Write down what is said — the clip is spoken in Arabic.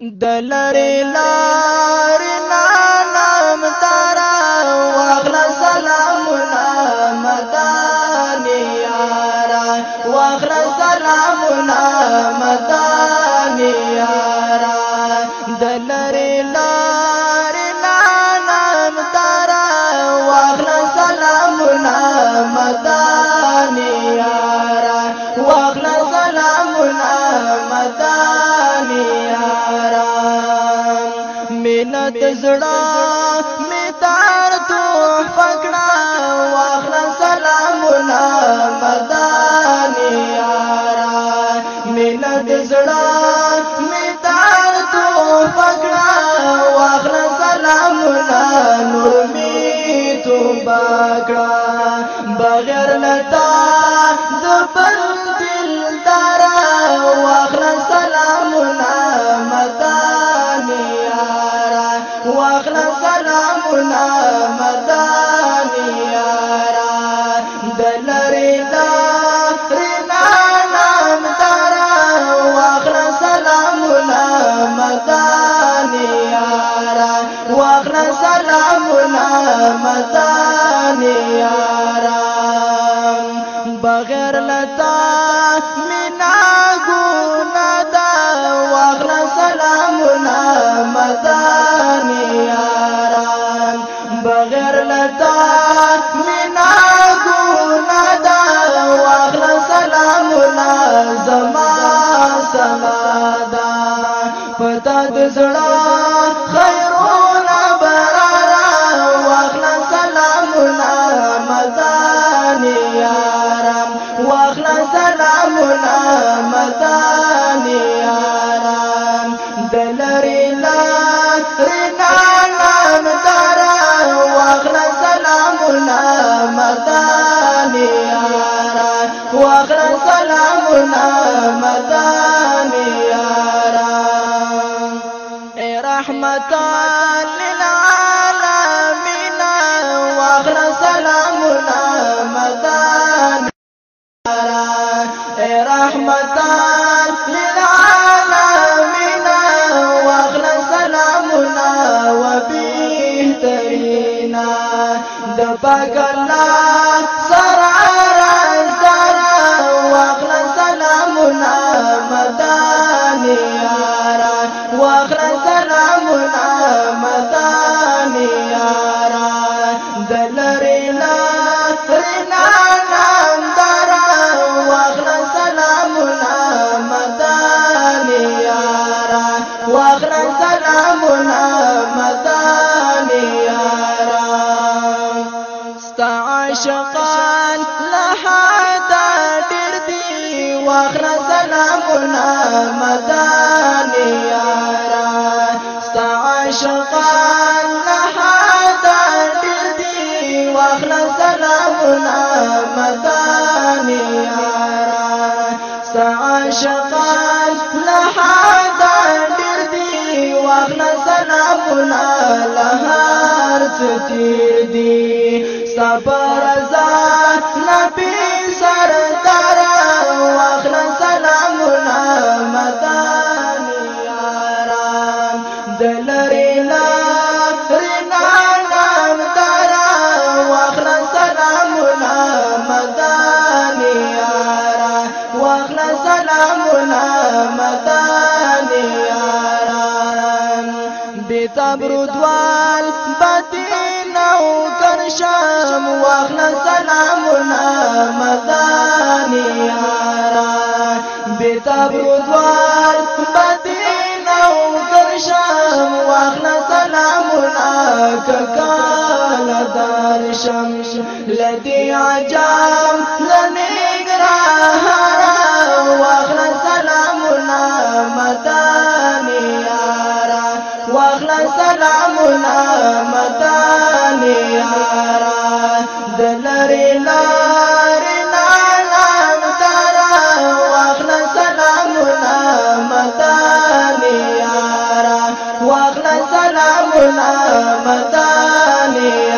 د لری لار نا نام تارا واغلا سلام نام دانی یارا واغلا سلام نام دانی یارا د لری لار مینت زړه می تار تو پکړه واخلا سلامونه مدانی یارا مینت زړه می تار تو پکړه سلامونه نور می تو پکړه. بغیر لتا د واخلا سلامنا مدانی یارا بغیر لتا مینا ګونا دا واخلا سلامنا مدانی بغیر لتا مینا ګونا دا واخلا سلامنا زما سلادا پتا د زړه سلامنا مدانی یارا اے رحمتا للعالمین واغلا سلامنا مدانی یارا اے رحمتا للعالمین واغلا سلامنا وبهترینا د پاک الله عاشقان لحدا ډیر دی واغلا سلامنا مدانی یارا ستا عاشقان لحدا ډیر دی واغلا سلامنا مدانی یارا ستا عاشقان لحدا ډیر دی واغلا سلامنا لهار ستیر دی. صبر زاد نبی سردار واخل سلامنا مدانی آرام دلری لرنا نام تارا واخل سلامنا مدانی آرام واخل سلامنا مدانی آرام بتبر واغلا سلامنا مدانی یاران بیتبرو دوال بدین أو کرشم واغلا سلامنا ککال دارشم لدی عجام لنگرهارا واخلا سلامنا متانی آرا دلری لاری نالان تارا واخلا سلامنا متانی آرا واخلا سلامنا متانی